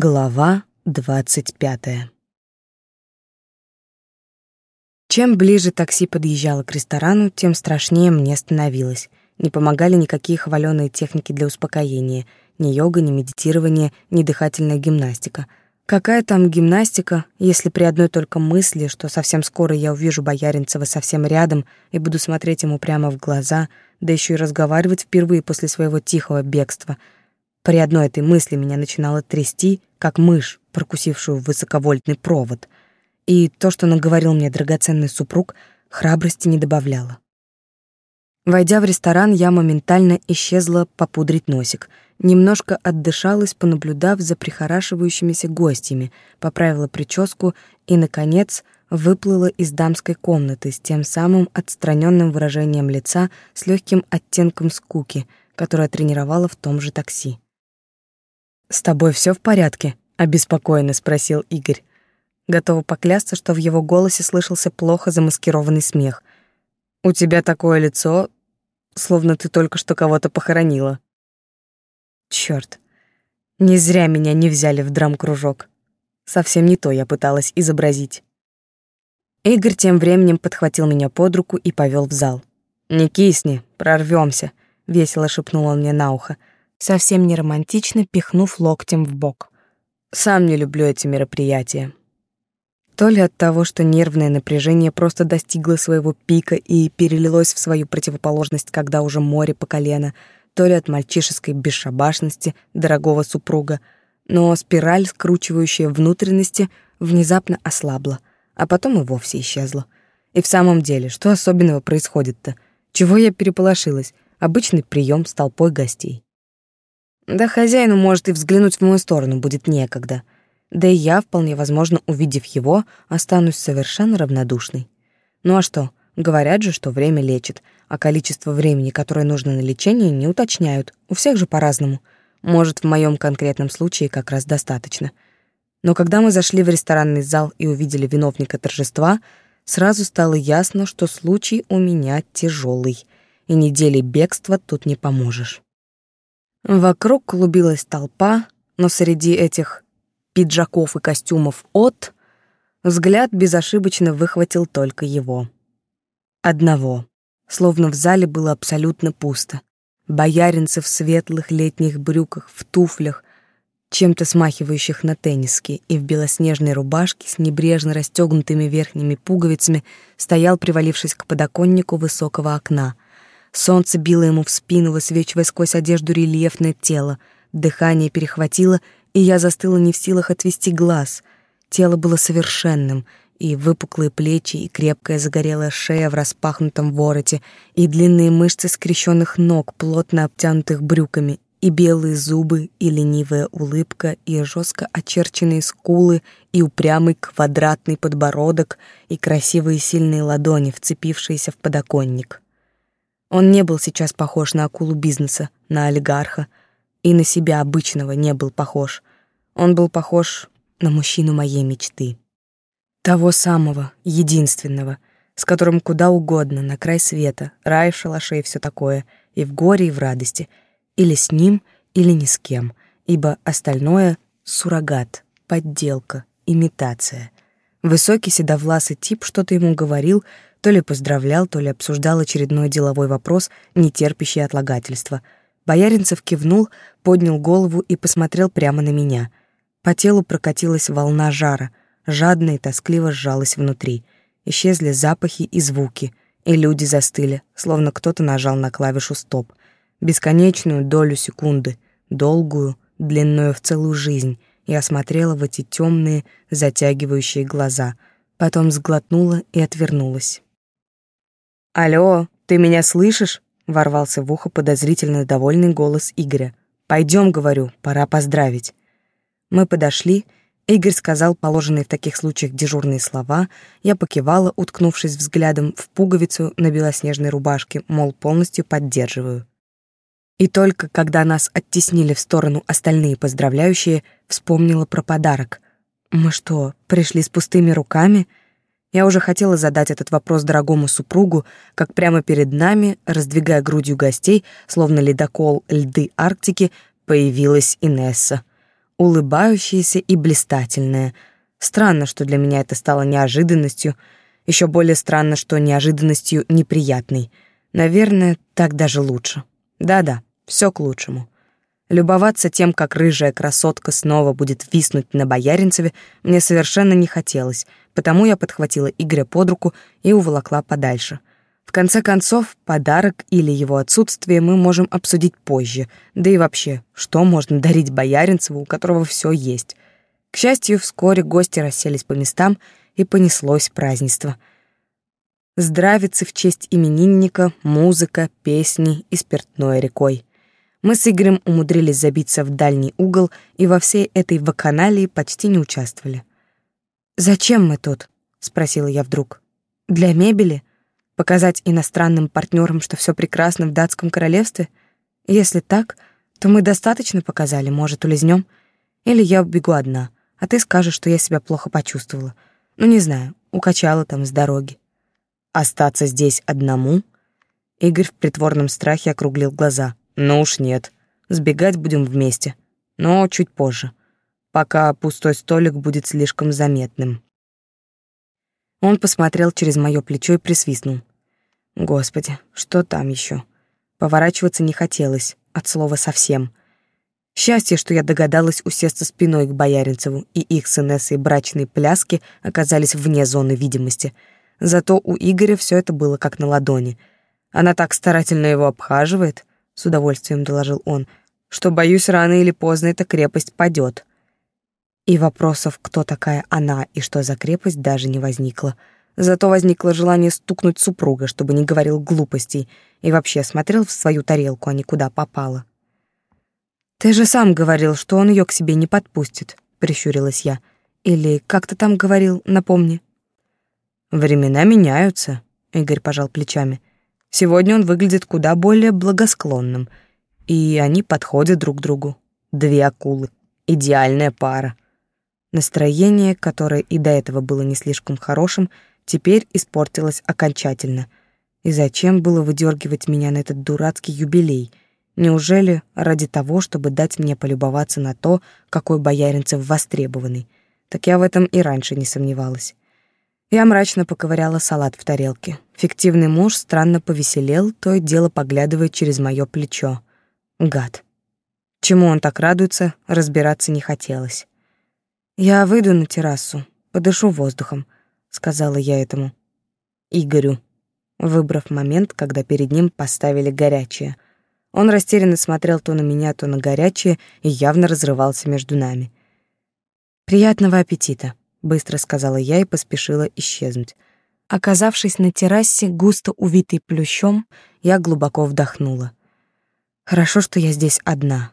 Глава двадцать пятая Чем ближе такси подъезжало к ресторану, тем страшнее мне становилось. Не помогали никакие хваленые техники для успокоения, ни йога, ни медитирование, ни дыхательная гимнастика. Какая там гимнастика, если при одной только мысли, что совсем скоро я увижу Бояринцева совсем рядом и буду смотреть ему прямо в глаза, да еще и разговаривать впервые после своего тихого бегства — при одной этой мысли меня начинало трясти, как мышь, прокусившую высоковольтный провод. И то, что наговорил мне драгоценный супруг, храбрости не добавляло. Войдя в ресторан, я моментально исчезла попудрить носик. Немножко отдышалась, понаблюдав за прихорашивающимися гостями, поправила прическу и, наконец, выплыла из дамской комнаты с тем самым отстраненным выражением лица с легким оттенком скуки, которое тренировала в том же такси. «С тобой все в порядке?» — обеспокоенно спросил Игорь. Готова поклясться, что в его голосе слышался плохо замаскированный смех. «У тебя такое лицо, словно ты только что кого-то похоронила». Черт, не зря меня не взяли в драм-кружок. Совсем не то я пыталась изобразить. Игорь тем временем подхватил меня под руку и повел в зал. «Не кисни, прорвемся», — весело шепнул он мне на ухо совсем не романтично пихнув локтем в бок. Сам не люблю эти мероприятия. То ли от того, что нервное напряжение просто достигло своего пика и перелилось в свою противоположность, когда уже море по колено, то ли от мальчишеской бесшабашности дорогого супруга, но спираль, скручивающая внутренности, внезапно ослабла, а потом и вовсе исчезла. И в самом деле, что особенного происходит-то? Чего я переполошилась? Обычный прием с толпой гостей. Да хозяину, может, и взглянуть в мою сторону будет некогда. Да и я, вполне возможно, увидев его, останусь совершенно равнодушной. Ну а что? Говорят же, что время лечит, а количество времени, которое нужно на лечение, не уточняют. У всех же по-разному. Может, в моем конкретном случае как раз достаточно. Но когда мы зашли в ресторанный зал и увидели виновника торжества, сразу стало ясно, что случай у меня тяжелый, и недели бегства тут не поможешь. Вокруг клубилась толпа, но среди этих пиджаков и костюмов от взгляд безошибочно выхватил только его. Одного. Словно в зале было абсолютно пусто. Бояринцы в светлых летних брюках, в туфлях, чем-то смахивающих на тенниски, и в белоснежной рубашке с небрежно расстегнутыми верхними пуговицами стоял, привалившись к подоконнику высокого окна — Солнце било ему в спину, высвечивая сквозь одежду рельефное тело. Дыхание перехватило, и я застыла не в силах отвести глаз. Тело было совершенным, и выпуклые плечи, и крепкая загорелая шея в распахнутом вороте, и длинные мышцы скрещенных ног, плотно обтянутых брюками, и белые зубы, и ленивая улыбка, и жестко очерченные скулы, и упрямый квадратный подбородок, и красивые сильные ладони, вцепившиеся в подоконник. Он не был сейчас похож на акулу бизнеса, на олигарха, и на себя обычного не был похож. Он был похож на мужчину моей мечты. Того самого, единственного, с которым куда угодно, на край света, рай в шалаше и все такое, и в горе, и в радости, или с ним, или ни с кем, ибо остальное — суррогат, подделка, имитация. Высокий седовласый тип что-то ему говорил — то ли поздравлял, то ли обсуждал очередной деловой вопрос, не терпящий отлагательства. Бояринцев кивнул, поднял голову и посмотрел прямо на меня. По телу прокатилась волна жара, жадно и тоскливо сжалась внутри. Исчезли запахи и звуки, и люди застыли, словно кто-то нажал на клавишу «стоп». Бесконечную долю секунды, долгую, длинную в целую жизнь, я смотрела в эти темные, затягивающие глаза, потом сглотнула и отвернулась. «Алло, ты меня слышишь?» — ворвался в ухо подозрительно довольный голос Игоря. «Пойдем, — говорю, — пора поздравить». Мы подошли, Игорь сказал положенные в таких случаях дежурные слова, я покивала, уткнувшись взглядом в пуговицу на белоснежной рубашке, мол, полностью поддерживаю. И только когда нас оттеснили в сторону остальные поздравляющие, вспомнила про подарок. Мы что, пришли с пустыми руками? Я уже хотела задать этот вопрос дорогому супругу, как прямо перед нами, раздвигая грудью гостей, словно ледокол льды Арктики, появилась Инесса. улыбающаяся и блистательная. Странно, что для меня это стало неожиданностью, еще более странно, что неожиданностью неприятной. Наверное, так даже лучше. Да-да, все к лучшему. Любоваться тем, как рыжая красотка снова будет виснуть на Бояринцеве, мне совершенно не хотелось, потому я подхватила Игоря под руку и уволокла подальше. В конце концов, подарок или его отсутствие мы можем обсудить позже. Да и вообще, что можно дарить Бояринцеву, у которого все есть? К счастью, вскоре гости расселись по местам, и понеслось празднество. Здравицы в честь именинника, музыка, песни и спиртное рекой. Мы с Игорем умудрились забиться в дальний угол и во всей этой вакханалии почти не участвовали. «Зачем мы тут?» — спросила я вдруг. «Для мебели? Показать иностранным партнерам, что все прекрасно в датском королевстве? Если так, то мы достаточно показали, может, улизнем? Или я убегу одна, а ты скажешь, что я себя плохо почувствовала. Ну, не знаю, укачала там с дороги. Остаться здесь одному? Игорь в притворном страхе округлил глаза. Ну уж нет. Сбегать будем вместе, но чуть позже, пока пустой столик будет слишком заметным. Он посмотрел через моё плечо и присвистнул. Господи, что там еще? Поворачиваться не хотелось, от слова совсем. Счастье, что я догадалась усесться спиной к Бояринцеву, и их с Инессой брачные пляски оказались вне зоны видимости. Зато у Игоря все это было как на ладони. Она так старательно его обхаживает, с удовольствием доложил он, что, боюсь, рано или поздно эта крепость падет. И вопросов, кто такая она и что за крепость, даже не возникло. Зато возникло желание стукнуть супруга, чтобы не говорил глупостей, и вообще смотрел в свою тарелку, а не куда попало. «Ты же сам говорил, что он ее к себе не подпустит», — прищурилась я. «Или как ты там говорил, напомни». «Времена меняются», — Игорь пожал плечами. «Сегодня он выглядит куда более благосклонным, и они подходят друг другу. Две акулы. Идеальная пара». Настроение, которое и до этого было не слишком хорошим, теперь испортилось окончательно. И зачем было выдергивать меня на этот дурацкий юбилей — Неужели ради того, чтобы дать мне полюбоваться на то, какой Бояринцев востребованный? Так я в этом и раньше не сомневалась. Я мрачно поковыряла салат в тарелке. Фиктивный муж странно повеселел, то и дело поглядывая через мое плечо. Гад. Чему он так радуется, разбираться не хотелось. «Я выйду на террасу, подышу воздухом», — сказала я этому. Игорю, выбрав момент, когда перед ним поставили горячее — он растерянно смотрел то на меня, то на горячее и явно разрывался между нами. «Приятного аппетита», — быстро сказала я и поспешила исчезнуть. Оказавшись на террасе, густо увитой плющом, я глубоко вдохнула. Хорошо, что я здесь одна.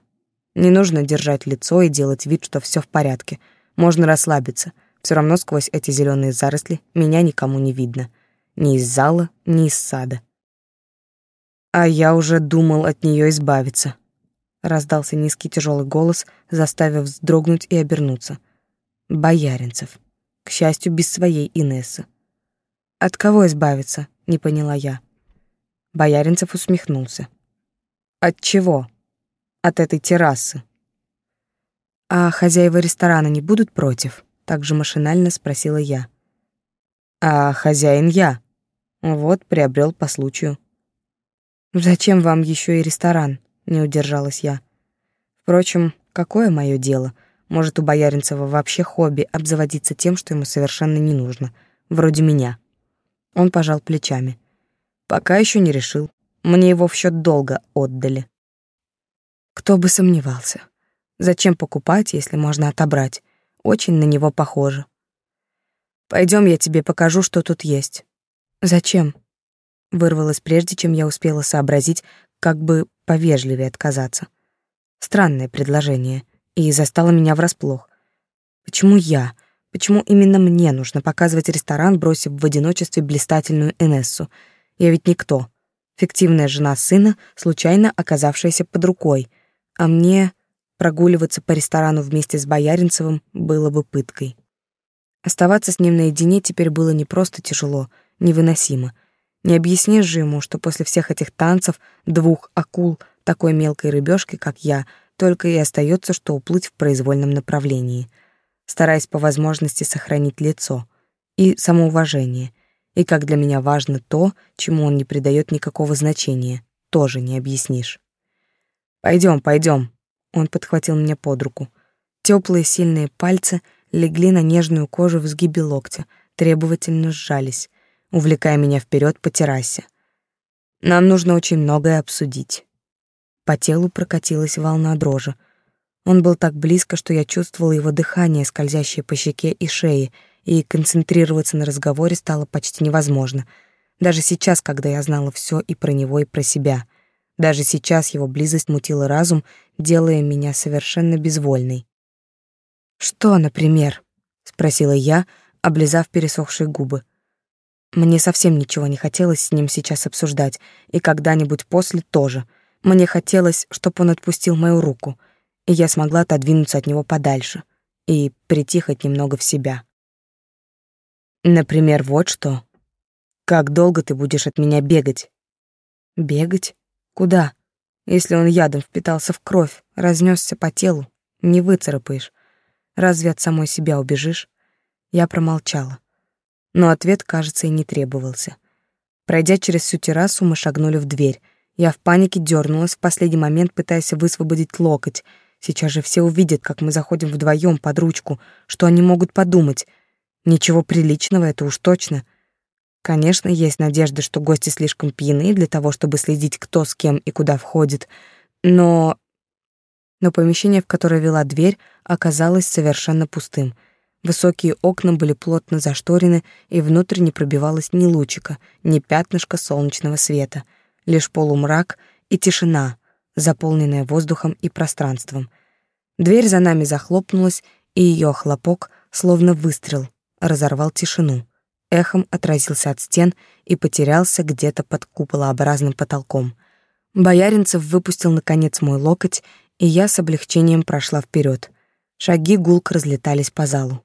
Не нужно держать лицо и делать вид, что все в порядке. Можно расслабиться. Все равно сквозь эти зеленые заросли меня никому не видно. Ни из зала, ни из сада а я уже думал от нее избавиться. Раздался низкий тяжелый голос, заставив вздрогнуть и обернуться. Бояринцев. К счастью, без своей Инессы. От кого избавиться? Не поняла я. Бояринцев усмехнулся. От чего? От этой террасы. А хозяева ресторана не будут против? Также машинально спросила я. А хозяин я. Вот приобрел по случаю. Зачем вам еще и ресторан? Не удержалась я. Впрочем, какое мое дело? Может, у Бояринцева вообще хобби обзаводиться тем, что ему совершенно не нужно, вроде меня. Он пожал плечами. Пока еще не решил. Мне его в счет долга отдали. Кто бы сомневался. Зачем покупать, если можно отобрать? Очень на него похоже. Пойдем, я тебе покажу, что тут есть. Зачем? Вырвалось прежде, чем я успела сообразить, как бы повежливее отказаться. Странное предложение, и застало меня врасплох. Почему я? Почему именно мне нужно показывать ресторан, бросив в одиночестве блистательную Энессу? Я ведь никто. Фиктивная жена сына, случайно оказавшаяся под рукой. А мне прогуливаться по ресторану вместе с Бояринцевым было бы пыткой. Оставаться с ним наедине теперь было не просто тяжело, невыносимо — не объяснишь же ему, что после всех этих танцев двух акул, такой мелкой рыбешки, как я, только и остается, что уплыть в произвольном направлении, стараясь по возможности сохранить лицо и самоуважение. И как для меня важно то, чему он не придает никакого значения, тоже не объяснишь. Пойдем, пойдем. Он подхватил меня под руку. Теплые сильные пальцы легли на нежную кожу в сгибе локтя, требовательно сжались, увлекая меня вперед по террасе. Нам нужно очень многое обсудить. По телу прокатилась волна дрожи. Он был так близко, что я чувствовала его дыхание, скользящее по щеке и шее, и концентрироваться на разговоре стало почти невозможно. Даже сейчас, когда я знала все и про него, и про себя. Даже сейчас его близость мутила разум, делая меня совершенно безвольной. «Что, например?» — спросила я, облизав пересохшие губы. Мне совсем ничего не хотелось с ним сейчас обсуждать, и когда-нибудь после тоже. Мне хотелось, чтобы он отпустил мою руку, и я смогла отодвинуться от него подальше и притихать немного в себя. Например, вот что. Как долго ты будешь от меня бегать? Бегать? Куда? Если он ядом впитался в кровь, разнесся по телу, не выцарапаешь. Разве от самой себя убежишь? Я промолчала. Но ответ, кажется, и не требовался. Пройдя через всю террасу, мы шагнули в дверь. Я в панике дернулась в последний момент, пытаясь высвободить локоть. Сейчас же все увидят, как мы заходим вдвоем под ручку, что они могут подумать. Ничего приличного, это уж точно. Конечно, есть надежда, что гости слишком пьяны для того, чтобы следить, кто с кем и куда входит. Но но помещение, в которое вела дверь, оказалось совершенно пустым. Высокие окна были плотно зашторены, и внутрь не пробивалось ни лучика, ни пятнышка солнечного света, лишь полумрак и тишина, заполненная воздухом и пространством. Дверь за нами захлопнулась, и ее хлопок, словно выстрел, разорвал тишину. Эхом отразился от стен и потерялся где-то под куполообразным потолком. Бояринцев выпустил наконец мой локоть и я с облегчением прошла вперед. Шаги гулко разлетались по залу.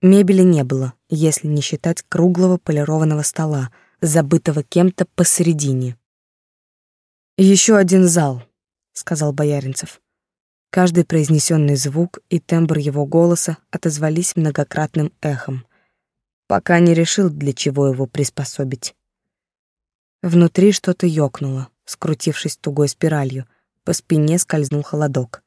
Мебели не было, если не считать круглого полированного стола, забытого кем-то посередине. Еще один зал», — сказал Бояринцев. Каждый произнесенный звук и тембр его голоса отозвались многократным эхом. Пока не решил, для чего его приспособить. Внутри что-то ёкнуло, скрутившись тугой спиралью, по спине скользнул холодок.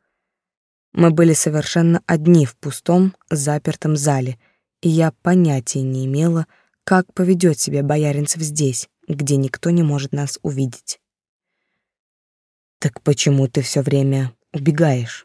Мы были совершенно одни в пустом, запертом зале, и я понятия не имела, как поведет себя бояринцев здесь, где никто не может нас увидеть. «Так почему ты все время убегаешь?»